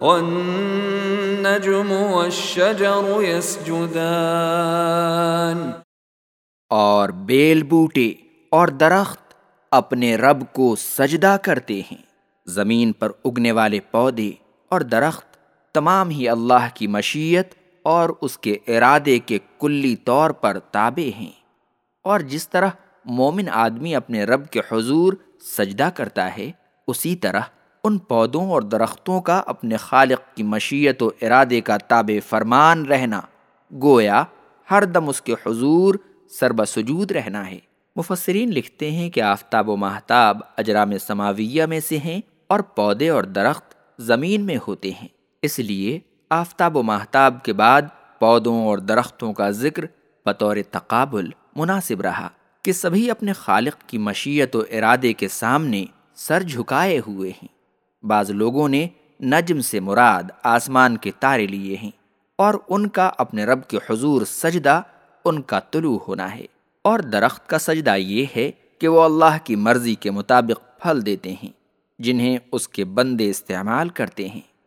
والنجم والشجر يسجدان۔ اور بیل بوٹے اور درخت اپنے رب کو سجدہ کرتے ہیں۔ زمین پر اگنے والے پودے اور درخت تمام ہی اللہ کی مشیت اور اس کے ارادے کے کلی طور پر تابع ہیں۔ اور جس طرح مومن آدمی اپنے رب کے حضور سجدہ کرتا ہے، اسی طرح ان پودوں اور درختوں کا اپنے خالق کی مشیت و ارادے کا تابع فرمان رہنا۔ گویا، ہر دم اس کے حضور سرب سجود رہنا ہے۔ مفسرین لکھتے ہیں کہ آفتاب و محتاب اجرام سماویہ میں سے ہیں اور پودے اور درخت زمین میں ہوتے ہیں۔ اس لیے آفتاب و محتاب کے بعد پودوں اور درختوں کا ذکر بطور تقابل مناسب رہا کہ سبھی اپنے خالق کی مشیت و ارادے کے سامنے سر جھکائے ہوئے ہیں۔ بعض لوگوں نے نجم سے مراد آسمان کے تارے لیے ہیں اور ان کا اپنے رب کے حضور سجدہ ان کا طلوع ہونا ہے۔ اور درخت کا سجدہ یہ ہے کہ وہ اللہ کی مرضی کے مطابق پھل دیتے ہیں، جنہیں اس کے بندے استعمال کرتے ہیں۔